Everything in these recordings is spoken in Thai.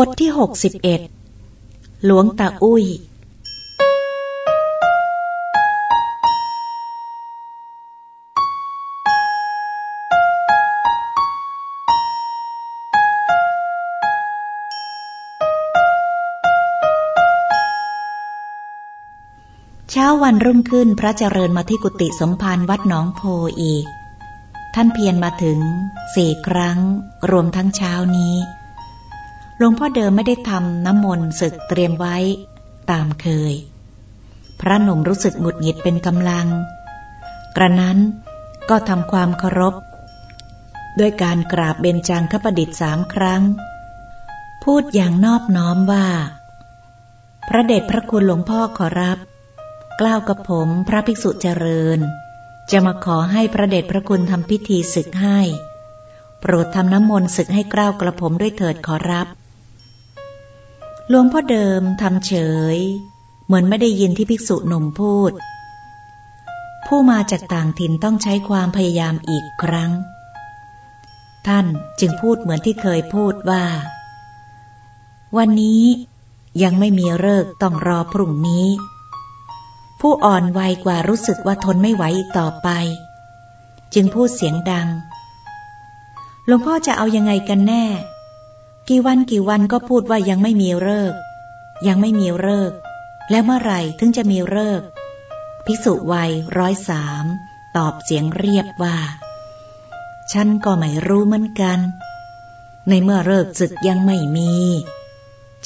บทที่หกสิบเอ็ดหลวงตาอุ้ย เช้าวันรุ่งขึ้นพระเจริญมาที่กุฏิสมภารวัดหนองโพอีก ท่านเพียรมาถึงสี่ครั้ง รวมทั้งเช้านี้ หลวงพ่อเดิมไม่ได้ทำน้ำมนต์ศึกเตรียมไว้ตามเคย พระหนุ่มรู้สึกหงุดหงิดเป็นกำลัง กระนั้นก็ทำความเคารพด้วยการกราบเบญจางคประดิษฐ์สามครั้ง พูดอย่างนอบน้อมว่า พระเดชพระคุณหลวงพ่อขอรับ กล้าวกับผมพระภิกษุเจริญ จะมาขอให้พระเดชพระคุณทำพิธีศึกให้ โปรดทำน้ำมนต์ศึกให้กล้าวกระผมด้วยเถิดขอรับ หลวงพ่อเดิมทำเฉย เหมือนไม่ได้ยินที่ภิกษุหนุ่มพูด ผู้มาจากต่างถิ่นต้องใช้ความพยายามอีกครั้ง ท่านจึงพูดเหมือนที่เคยพูดว่า วันนี้ยังไม่มีเลิกต้องรอพรุ่งนี้ ผู้อ่อนวัยกว่ารู้สึกว่าทนไม่ไหวอีกต่อไป จึงพูดเสียงดังหลวงพ่อจะเอายังไงกันแน่ กี่วันกี่วันก็พูดว่ายังไม่มีเลิก ยังไม่มีเลิก แล้วเมื่อไหร่ถึงจะมีเลิก ภิกษุวัยร้อยสามตอบเสียงเรียบว่า ฉันก็ไม่รู้เหมือนกัน ในเมื่อเลิกศึกยังไม่มี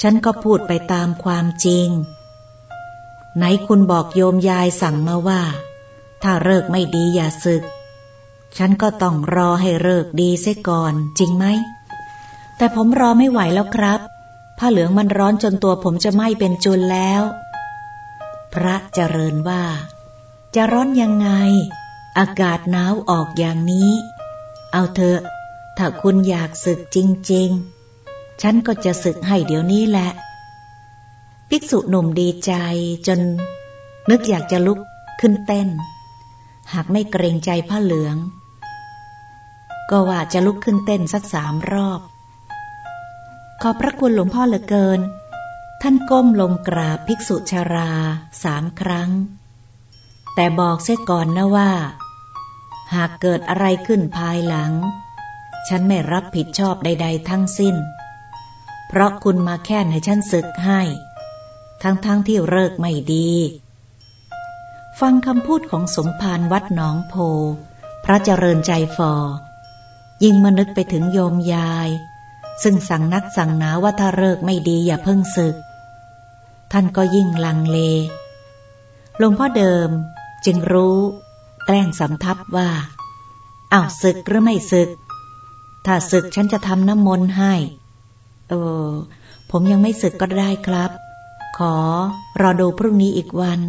ฉันก็พูดไปตามความจริง ไหนคุณบอกโยมยายสั่งมาว่า ถ้าเลิกไม่ดีอย่าศึก ฉันก็ต้องรอให้เลิกดีเสียก่อนจริงไหม แต่ผมรอไม่ไหวแล้วครับ ผ้าเหลืองมันร้อนจนตัวผมจะไหม้เป็นจุนแล้ว พระเจริญว่า จะร้อนยังไง อากาศหนาวออกอย่างนี้ เอาเถอะ ถ้าคุณอยากศึกจริง ๆ ฉันก็จะศึกให้เดี๋ยวนี้แหละ ภิกษุหนุ่มดีใจจน นึกอยากจะลุกขึ้นเต้น หากไม่เกรงใจผ้าเหลือง ก็ว่าจะลุกขึ้นเต้นสักสามรอบ ขอพระคุณหลวงพ่อเหลือเกิน ท่านก้มลงกราบภิกษุชาราสามครั้ง แต่บอกเสียก่อนนะว่า หากเกิดอะไรขึ้นภายหลัง ฉันไม่รับผิดชอบใด ๆ ทั้งสิ้น เพราะคุณมาแค่ให้ฉันศึกให้ ทั้งๆทที่เลิกไม่ดี ฟังคำพูดของสมภารวัดหนองโพ พระเจริญใจฟอยิ่งมานึกไปถึงโยมยาย ซึ่งสั่งนักสั่งหนาว่าถ้าเลิกไม่ดีอย่าเพิ่งศึก ท่านก็ยิ่งลังเลหลวงพ่อเดิมจึงรู้ แกล้งสำทับว่าอ้าวศึกหรือไม่ศึก ถ้าศึกฉันจะทำน้ำมนต์ให้ เออ ผมยังไม่ศึกก็ได้ครับ ขอรอดูพรุ่งนี้อีกวัน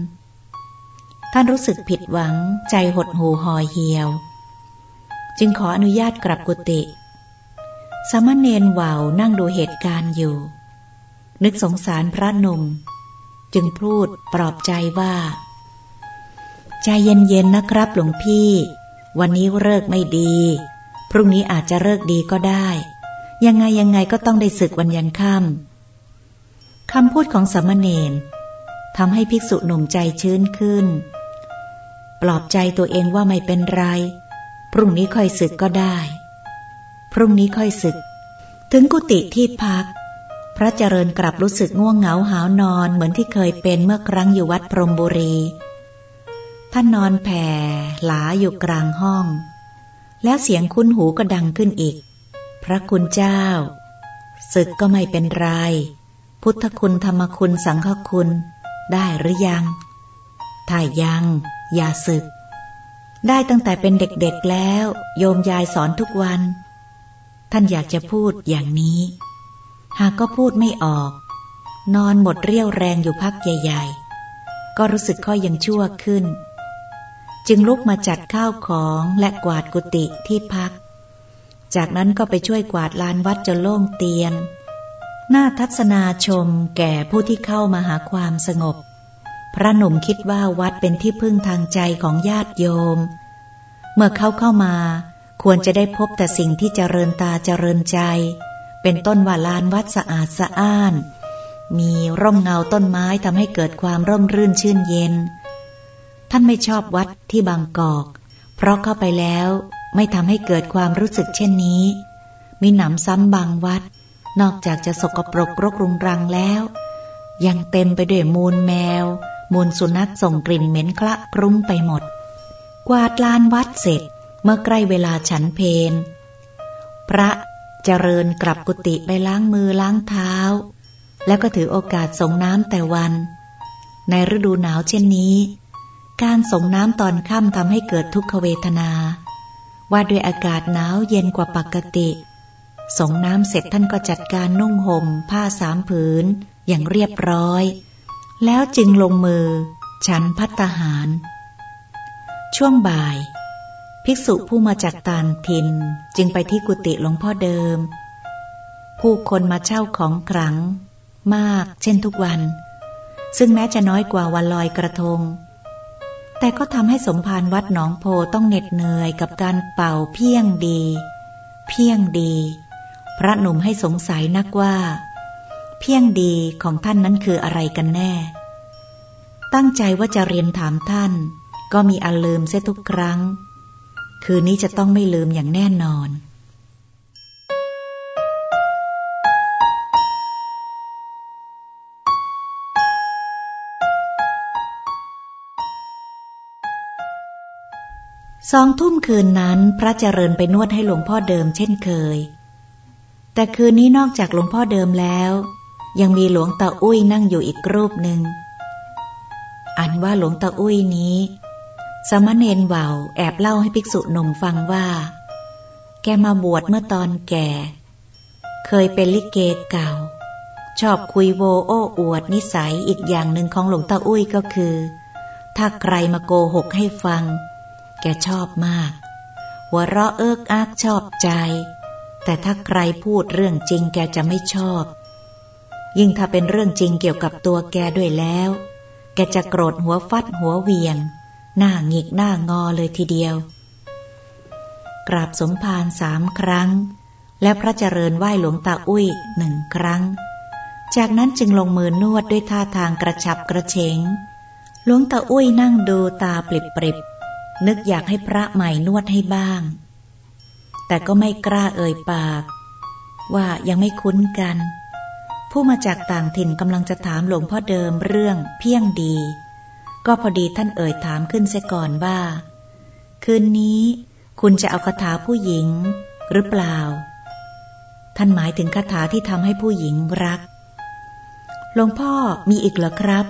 ท่านรู้สึกผิดหวังใจหดหูห่อเหี่ยว จึงขออนุญาตกลับกุฏิ สมณเณรวาวนั่งดูเหตุการณ์อยู่ นึกสงสารพระนุ่มจึงพูดปลอบใจว่า ใจเย็นๆนะครับหลวงพี่ วันนี้เลิกไม่ดี พรุ่งนี้อาจจะเลิกดีก็ได้ ยังไงยังไงก็ต้องได้ศึกวันยันค่ำคำพูดของสมณเณรทำให้ภิกษุหนุ่มใจชื้นขึ้น ปลอบใจตัวเองว่าไม่เป็นไร พรุ่งนี้ค่อยศึกก็ได้ พรุ่งนี้ค่อยศึก ถึงกุฏิที่พัก พระเจริญกลับรู้สึกง่วงเหงาหาวนอนเหมือนที่เคยเป็นเมื่อครั้งอยู่วัดพรมบุรี ท่านนอนแผ่หลาอยู่กลางห้อง แล้วเสียงคุ้นหูก็ดังขึ้นอีก พระคุณเจ้า ศึกก็ไม่เป็นไร พุทธคุณธรรมคุณสังฆคุณได้หรือยัง ถ้ายัง อย่าศึก ได้ตั้งแต่เป็นเด็กๆแล้ว โยมยายสอนทุกวัน ท่านอยากจะพูดอย่างนี้ หากก็พูดไม่ออก นอนหมดเรี่ยวแรงอยู่พักใหญ่ๆ ก็รู้สึกค่อยยังชั่วขึ้น จึงลุกมาจัดข้าวของและกวาดกุฏิที่พัก จากนั้นก็ไปช่วยกวาดลานวัดจนโล่งเตียน หน้าทัศนาชมแก่ผู้ที่เข้ามาหาความสงบ พระหนุ่มคิดว่าวัดเป็นที่พึ่งทางใจของญาติโยม เมื่อเขาเข้ามา ควรจะได้พบแต่สิ่งที่เจริญตาเจริญใจ เป็นต้นว่าลานวัดสะอาดสะอ้าน มีร่มเงาต้นไม้ทำให้เกิดความร่มรื่นชื่นเย็น ท่านไม่ชอบวัดที่บางกอก เพราะเข้าไปแล้วไม่ทำให้เกิดความรู้สึกเช่นนี้ มีหนำซ้ำบางวัด นอกจากจะสกปรกรกรุงรังแล้ว ยังเต็มไปด้วยมูลแมว มูลสุนัขส่งกลิ่นเหม็นคละครุ้งไปหมด กวาดลานวัดเสร็จ เมื่อใกล้เวลาฉันเพนพระเจริญกลับกุฏิไปล้างมือล้างเท้า แล้วก็ถือโอกาสส่งน้ำแต่วัน ในฤดูหนาวเช่นนี้ การส่งน้ำตอนค่ำทำให้เกิดทุกขเวทนา ว่าด้วยอากาศหนาวเย็นกว่าปกติ ส่งน้ำเสร็จท่านก็จัดการนุ่งห่ม ผ้าสามผืน อย่างเรียบร้อย แล้วจึงลงมือ ฉันพัตหาร ช่วงบ่าย ภิกษุผู้มาจากต่างถิ่นจึงไปที่กุฏิหลวงพ่อเดิม ผู้คนมาเช่าของขลังมาก เช่นทุกวัน ซึ่งแม้จะน้อยกว่าวันลอยกระทง แต่ก็ทำให้สมภารวัดหนองโพต้องเหน็ดเหนื่อยกับการเป่าเพียงดี เพียงดี พระหนุ่มให้สงสัยนักว่า เพียงดีของท่านนั้นคืออะไรกันแน่ ตั้งใจว่าจะเรียนถามท่าน ก็มีอันลืมเสียทุกครั้ง คืนนี้จะต้องไม่ลืมอย่างแน่นอนสองทุ่มคืนนั้นพระเจริญไปนวดให้หลวงพ่อเดิมเช่นเคย แต่คืนนี้นอกจากหลวงพ่อเดิมแล้ว ยังมีหลวงตาอุ้ยนั่งอยู่อีกรูปหนึ่ง อันว่าหลวงตาอุ้ยนี้ สมณเณรเบาแอบเล่าให้ภิกษุหนุ่มฟังว่า แกมาบวชเมื่อตอนแก่ เคยเป็นลิเกเก่า ชอบคุยโวโอ้อวดนิสัยอีกอย่างหนึ่งของหลวงตาอุ้ยก็คือ ถ้าใครมาโกหกให้ฟัง แกชอบมาก หัวเราะเอิกอักชอบใจ แต่ถ้าใครพูดเรื่องจริงแกจะไม่ชอบ ยิ่งถ้าเป็นเรื่องจริงเกี่ยวกับตัวแกด้วยแล้ว แกจะโกรธหัวฟัดหัวเวียง หน้าหงิกหน้างอเลยทีเดียว กราบสมภารสามครั้ง และพระเจริญไหว้หลวงตาอุ้ยหนึ่งครั้ง จากนั้นจึงลงมือนวดด้วยท่าทางกระฉับกระเฉงหลวงตาอุ้ยนั่งดูตาปริบปริบนึกอยากให้พระใหม่นวดให้บ้าง แต่ก็ไม่กล้าเอ่ยปาก ว่ายังไม่คุ้นกัน ผู้มาจากต่างถิ่นกำลังจะถามหลวงพ่อเดิมเรื่องเพียงดี ก็พอดีท่านเอ่ยถามขึ้นเสียก่อนว่า คืนนี้คุณจะเอาคาถาผู้หญิงหรือเปล่า ท่านหมายถึงคาถาที่ทำให้ผู้หญิงรัก หลวงพ่อมีอีกเหรอครับ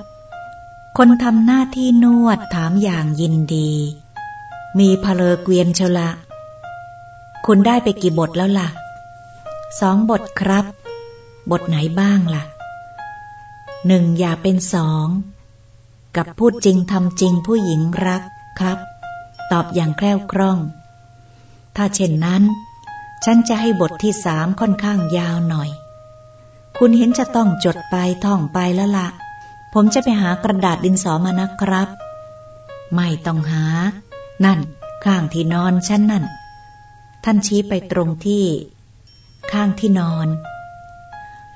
คนทำหน้าที่นวดถามอย่างยินดี มีพเลเกวียนเชละ คุณได้ไปกี่บทแล้วล่ะ สองบทครับ บทไหนบ้างล่ะ หนึ่งอย่าเป็นสอง กับพูดจริงทำจริงผู้หญิงรักครับ ตอบอย่างแคล่วคล่อง ถ้าเช่นนั้น ฉันจะให้บทที่สามค่อนข้างยาวหน่อย คุณเห็นจะต้องจดไปท่องไปแล้วละผมจะไปหากระดาษดินสอมานะครับ ไม่ต้องหา นั่น ข้างที่นอนฉันนั่น ท่านชี้ไปตรงที่ ข้างที่นอน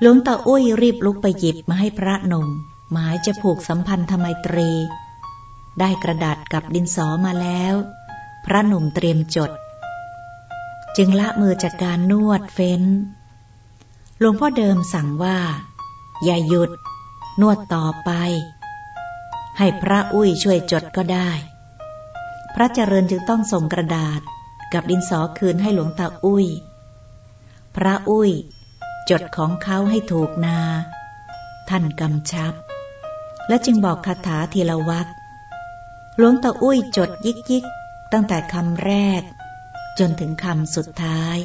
หลวงตาอุ้ยรีบลุกไปหยิบมาให้พระนง หมายจะผูกสัมพันธไมตรี ได้กระดาษกับดินสอมาแล้ว พระหนุ่มเตรียมจด จึงละมือจากการนวดเฟ้นหลวงพ่อเดิมสั่งว่า อย่าหยุด นวดต่อไป ให้พระอุ้ยช่วยจดก็ได้ พระเจริญจึงต้องส่งกระดาษกับดินสอคืนให้หลวงตาอุ้ย พระอุ้ย จดของเขาให้ถูกนา ท่านกำชับ และจึงบอกคาถาทีละวักหลวงตาอุ้ยจดยิกยิกตั้งแต่คำแรก จนถึงคำสุดท้าย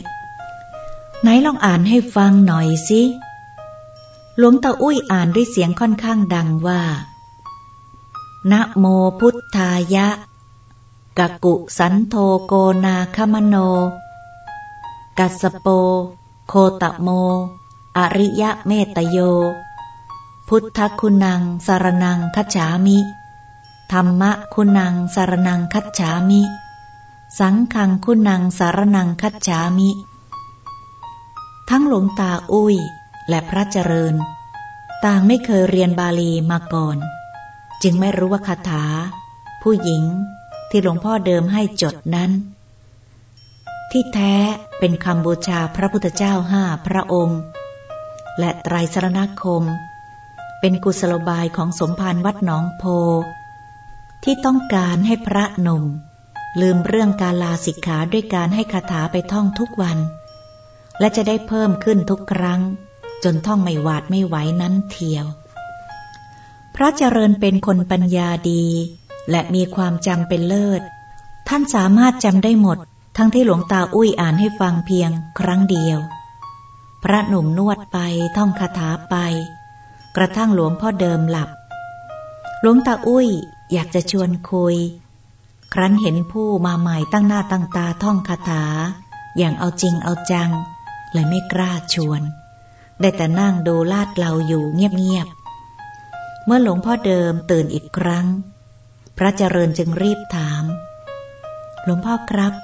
ไหนลองอ่านให้ฟังหน่อยสิหลวงตาอุ้ยอ่านด้วยเสียงค่อนข้างดังว่านะโมพุทธายะกะกุสันโทโกนาคมโน กัสโป โคตโม อริยะเมตโย พุทธคุณังสารนังคัจฉามิ ธรรมะคุณังสารนังคัจฉามิ สังฆังคุณังสารนังคัจฉามิ ทั้งหลวงตาอุ้ยและพระเจริญ ต่างไม่เคยเรียนบาลีมาก่อน จึงไม่รู้ว่าคาถา ผู้หญิงที่หลวงพ่อเดิมให้จดนั้น ที่แท้เป็นคำบูชาพระพุทธเจ้าห้าพระองค์ และไตรสรณคม เป็นกุศโลบายของสมภารวัดหนองโพ ที่ต้องการให้พระหนุ่ม ลืมเรื่องการลาสิกขาด้วยการให้คาถาไปท่องทุกวัน และจะได้เพิ่มขึ้นทุกครั้ง จนท่องไม่หวาดไม่ไหวนั้นเทียว พระเจริญเป็นคนปัญญาดี และมีความจำเป็นเลิศ ท่านสามารถจำได้หมด ทั้งที่หลวงตาอุ้ยอ่านให้ฟังเพียงครั้งเดียว พระหนุ่มนวดไปท่องคาถาไป กระทั่งหลวงพ่อเดิมหลับ หลวงตาอุ้ยอยากจะชวนคุย ครั้นเห็นผู้มาใหม่ตั้งหน้าตั้งตาท่องคาถา อย่างเอาจริงเอาจัง เลยไม่กล้าชวน ได้แต่นั่งดูลาดเราอยู่เงียบๆ เมื่อหลวงพ่อเดิมตื่นอีกครั้ง พระเจริญจึงรีบถาม หลวงพ่อครับ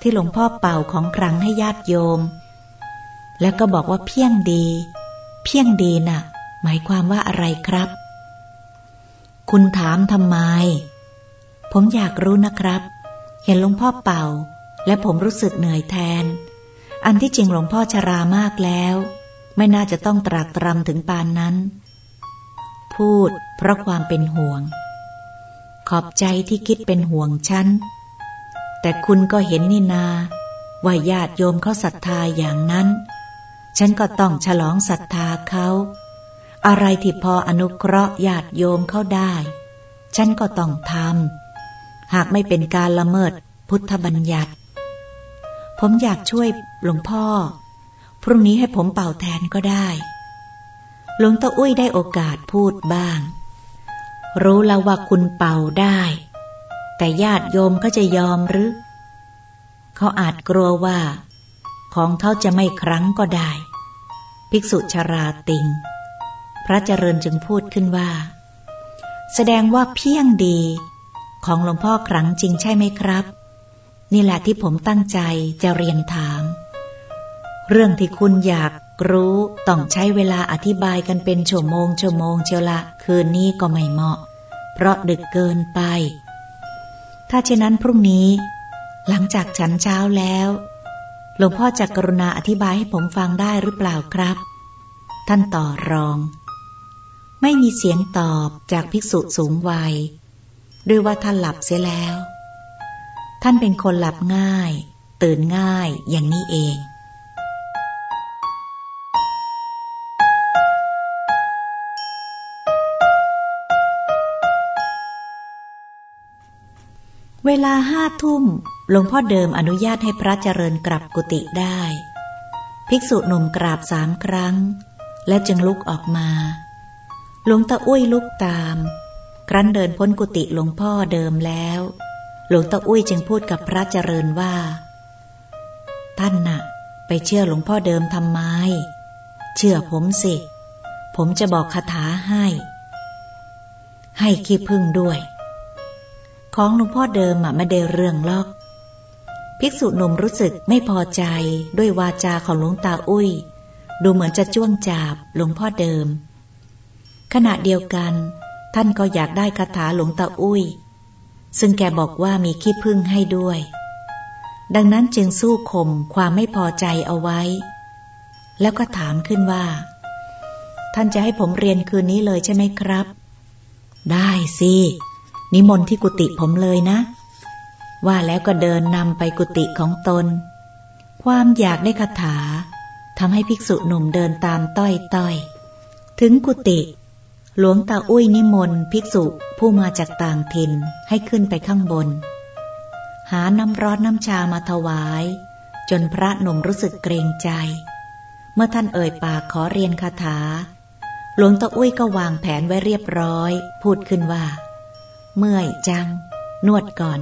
ที่หลวงพ่อเป่าของครั้งให้ญาติโยม แล้วก็บอกว่าเพียงดี เพียงดีนะ่ะ หมายความว่าอะไรครับ คุณถามทำไม ผมอยากรู้นะครับ เห็นหลวงพ่อเป่า และผมรู้สึกเหนื่อยแทน อันที่จริงหลวงพ่อชรามากแล้ว ไม่น่าจะต้องตรากตรำถึงปานนั้น พูดเพราะความเป็นห่วง ขอบใจที่คิดเป็นห่วงฉัน แต่คุณก็เห็นนี่นาว่าญาติโยมเขาศรัทธาอย่างนั้น ฉันก็ต้องฉลองศรัทธาเขา อะไรที่พออนุเคราะห์ญาติโยมเข้าได้ ฉันก็ต้องทำหากไม่เป็นการละเมิดพุทธบัญญัติ ผมอยากช่วยหลวงพ่อ พรุ่งนี้ให้ผมเป่าแทนก็ได้ หลวงตาอุ้ยได้โอกาสพูดบ้าง รู้แล้วว่าคุณเป่าได้ แต่ญาติโยมก็จะยอมหรือ เขาอาจกลัวว่า ของเขาจะไม่ครั้งก็ได้ ภิกษุชราติง พระเจริญจึงพูดขึ้นว่า แสดงว่าเพียงดี ของหลวงพ่อครั้งจริงใช่ไหมครับ นี่แหละที่ผมตั้งใจจะเรียนถาม เรื่องที่คุณอยากรู้ต้องใช้เวลาอธิบายกันเป็นชั่วโมงชั่วโมงเชียวละคืนนี้ก็ไม่เหมาะ เพราะดึกเกินไป ถ้าเช่นนั้นพรุ่งนี้ หลังจากฉันเช้าแล้วหลวงพ่อจะกรุณาอธิบายให้ผมฟังได้หรือเปล่าครับ ท่านต่อรอง ไม่มีเสียงตอบจากภิกษุสูงวัย ด้วยว่าท่านหลับเสียแล้ว ท่านเป็นคนหลับง่าย ตื่นง่ายอย่างนี้เองเวลาห้าทุ่มหลวงพ่อเดิมอนุญาตให้พระเจริญกลับกุฏิได้ ภิกษุหนุ่มกราบสามครั้ง และจึงลุกออกมา หลวงตาอุ้ยลุกตาม ครั้นเดินพ้นกุฏิหลวงพ่อเดิมแล้ว หลวงตาอุ้ยจึงพูดกับพระเจริญว่า ท่านนะ่ะ ไปเชื่อหลวงพ่อเดิมทำไม เชื่อผมสิ ผมจะบอกคาถาให้ ให้ขี้พึ่งด้วย ของหลวงพ่อเดิมอะไม่ได้เรื่องลอกภิกษุหนุ่มรู้สึกไม่พอใจด้วยวาจาของหลวงตาอุ้ย ดูเหมือนจะจ้วงจาบหลวงพ่อเดิม ขณะเดียวกัน ท่านก็อยากได้คาถาหลวงตาอุ้ย ซึ่งแกบอกว่ามีขี้พึ่งให้ด้วย ดังนั้นจึงสู้ข่มความไม่พอใจเอาไว้ แล้วก็ถามขึ้นว่า ท่านจะให้ผมเรียนคืนนี้เลยใช่ไหมครับ ได้สินิมนต์ที่กุฏิผมเลยนะ ว่าแล้วก็เดินนำไปกุฏิของตน ความอยากได้คาถาทำให้ภิกษุหนุ่มเดินตามต้อยต้อย ถึงกุฏิ หลวงตาอุ้ยนิมนต์ภิกษุผู้มาจากต่างถิ่นให้ขึ้นไปข้างบน หาน้ำร้อนน้ำชามาถวาย จนพระหนุ่มรู้สึกเกรงใจ เมื่อท่านเอ่ยปากขอเรียนคาถา หลวงตาอุ้ยก็วางแผนไว้เรียบร้อย พูดขึ้นว่า เมื่อยจัง นวดก่อน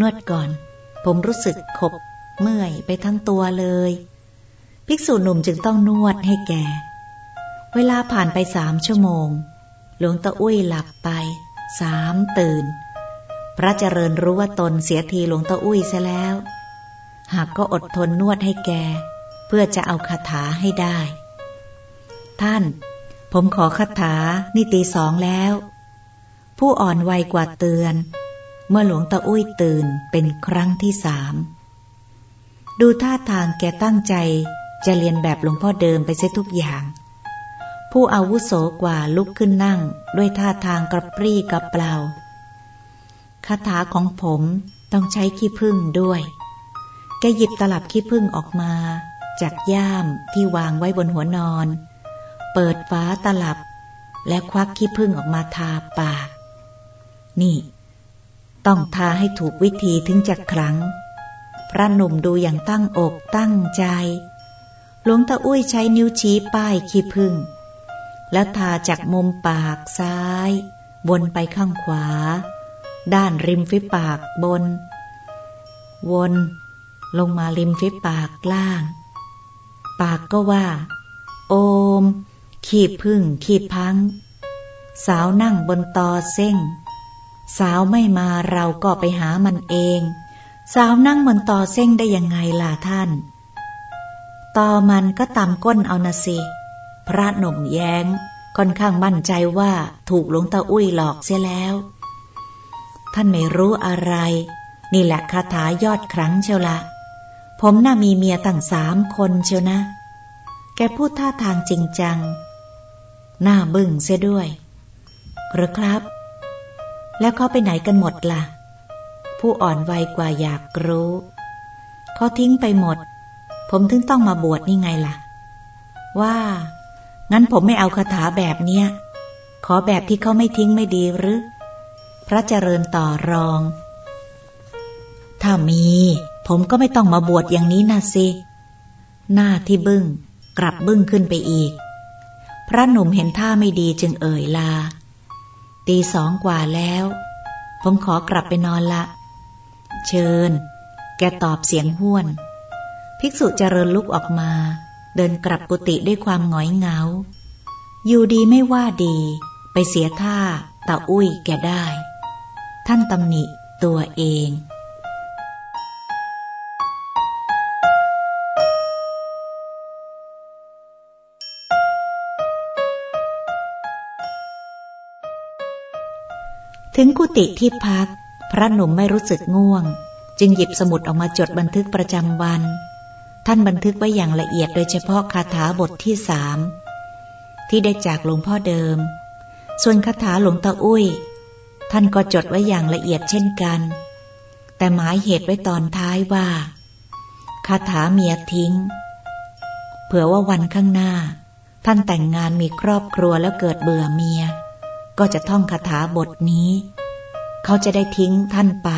นวดก่อน ผมรู้สึกขบ เมื่อยไปทั้งตัวเลย ภิกษุหนุ่มจึงต้องนวดให้แก่ เวลาผ่านไปสามชั่วโมง หลวงตาอุ้ยหลับไปสามตื่น พระเจริญรู้ว่าตนเสียทีหลวงตาอุ้ยซะแล้ว หากก็อดทนนวดให้แก เพื่อจะเอาคาถาให้ได้ ท่าน ผมขอคาถานี่ตีสองแล้ว ผู้อ่อนวัยกว่าเตือน เมื่อหลวงตาอุ้ยตื่นเป็นครั้งที่สามดูท่าทางแกตั้งใจจะเรียนแบบหลวงพ่อเดิมไปเสียทุกอย่าง ผู้อาวุโสกว่าลุกขึ้นนั่ง ด้วยท่าทางกระปรี้กระเปล่าคาถาของผมต้องใช้ขี้พึ่งด้วย แกหยิบตลับขี้พึ่งออกมา จากย่ามที่วางไว้บนหัวนอน เปิดฟ้าตลับ และควักขี้พึ่งออกมาทาปาก นี่ ต้องทาให้ถูกวิธีถึงจะครั้ง พระหนุ่มดูอย่างตั้งอกตั้งใจ หลวงตาอุ้ยใช้นิ้วชี้ป้ายขี้พึ่ง แล้วทาจากมุมปากซ้าย บนไปข้างขวา ด้านริมฝีปากบน วนลงมาริมฝีปากล่าง ปากก็ว่า โอม ขีบพึ่ง ขีบพัง สาวนั่งบนตอเส้ง สาวไม่มาเราก็ไปหามันเอง สาวนั่งบนตอเส้งได้ยังไงล่ะท่าน ตอมันก็ตำก้นเอานะสิ พระหนุ่มแย้ง ค่อนข้างมั่นใจว่าถูกหลวงตาอุ้ยหลอกเสียแล้ว ท่านไม่รู้อะไร นี่แหละคาถายอดครั้งเชียวละผมน่ามีเมียตั้งสามคนเชียวนะ แกพูดท่าทางจริงจัง หน้าบึ้งเสียด้วยหรือครับ แล้วเขาไปไหนกันหมดละ่ะ ผู้อ่อนวัยกว่าอยากรู้เขาทิ้งไปหมด ผมถึงต้องมาบวชนี่ไงล่ะ ว่า งั้นผมไม่เอาคาถาแบบเนี้ย ขอแบบที่เขาไม่ทิ้งไม่ดีหรือ พระเจริญต่อรอง ถ้ามี ผมก็ไม่ต้องมาบวชอย่างนี้นะสิ หน้าที่บึง้ง กลับบึ้งขึ้นไปอีก พระหนุ่มเห็นท่าไม่ดีจึงเอ่ยลา ตีสองกว่าแล้ว ผมขอกลับไปนอนละ เชิญ แกตอบเสียงห้วน ภิกษุเจริญลุกออกมา เดินกลับกุฏิด้วยความหงอยเหงา อยู่ดีไม่ว่าดี ไปเสียท่าตาอุ้ยแกได้ ท่านตำหนิตัวเองถึงกุฏิที่พัก พระหนุ่มไม่รู้สึกง่วง จึงหยิบสมุดออกมาจดบันทึกประจำวัน ท่านบันทึกไว้อย่างละเอียดโดยเฉพาะคาถาบทที่สามที่ได้จากหลวงพ่อเดิม ส่วนคาถาหลวงตาอุ้ย ท่านก็จดไว้อย่างละเอียดเช่นกัน แต่หมายเหตุไว้ตอนท้ายว่า คาถาเมียทิ้ง เผื่อว่าวันข้างหน้า ท่านแต่งงานมีครอบครัวแล้วเกิดเบื่อเมีย ก็จะท่องคาถาบทนี้ เขาจะได้ทิ้งท่านไป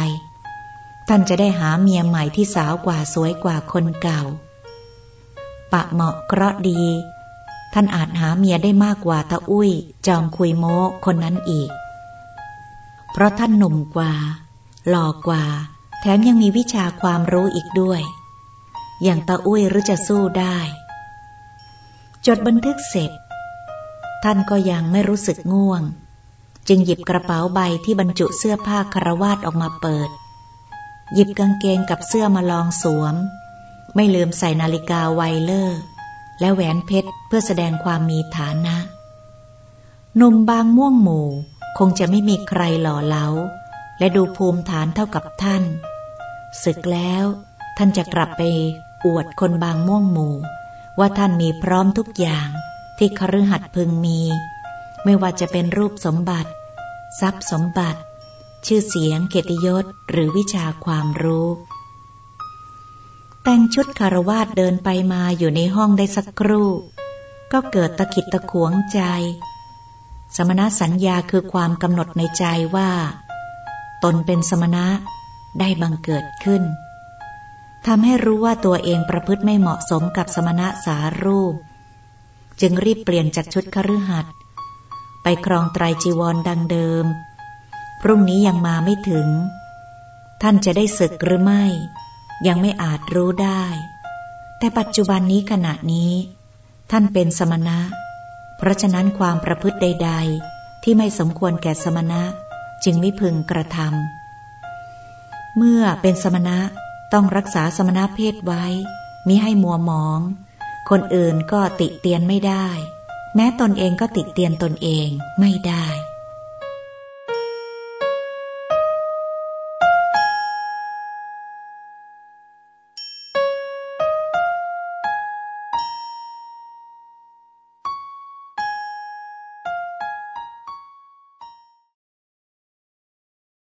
ท่านจะได้หาเมียใหม่ที่สาวกว่าสวยกว่าคนเก่า ปะเหมาะเคราะดี ท่านอาจหาเมียได้มากกว่าตาอุ้ย จอมคุยโม้คนนั้นอีก เพราะท่านหนุ่มกว่า หล่อกว่า แถมยังมีวิชาความรู้อีกด้วย อย่างตาอุ้ยหรือจะสู้ได้ จดบันทึกเสร็จ ท่านก็ยังไม่รู้สึกง่วง จึงหยิบกระเป๋าใบที่บรรจุเสื้อผ้าคารวาสออกมาเปิด หยิบกางเกงกับเสื้อมาลองสวม ไม่ลืมใส่นาฬิกาไวเลอร์ และแหวนเพชรเพื่อแสดงความมีฐานะหนุ่มบางม่วงหมู่ คงจะไม่มีใครหล่อเหลาและดูภูมิฐานเท่ากับท่าน ศึกแล้วท่านจะกลับไปอวดคนบางม่วงหมู่ ว่าท่านมีพร้อมทุกอย่างที่คฤหัสถ์พึงมี ไม่ว่าจะเป็นรูปสมบัติ ทรัพย์สมบัติ ชื่อเสียงเกียรติยศหรือวิชาความรู้ แต่งชุดคารวาสเดินไปมาอยู่ในห้องได้สักครู่ ก็เกิดตะขิดตะขวงใจ สมณสัญญาคือความกำหนดในใจว่า ตนเป็นสมณะได้บังเกิดขึ้นทำให้รู้ว่าตัวเองประพฤติไม่เหมาะสมกับสมณะสารูป จึงรีบเปลี่ยนจากชุดคฤหัสถ์ไปครองไตรจีวรดังเดิม พรุ่งนี้ยังมาไม่ถึง ท่านจะได้ศึกหรือไม่ ยังไม่อาจรู้ได้ แต่ปัจจุบันนี้ขณะนี้ ท่านเป็นสมณะ เพราะฉะนั้นความประพฤติใด ๆ ที่ไม่สมควรแก่สมณะ จึงไม่พึงกระทำเมื่อเป็นสมณะต้องรักษาสมณะเพศไว้มิให้มัวหมอง คนอื่นก็ติเตียนไม่ได้ แม้ตนเองก็ติเตียนตนเองไม่ได้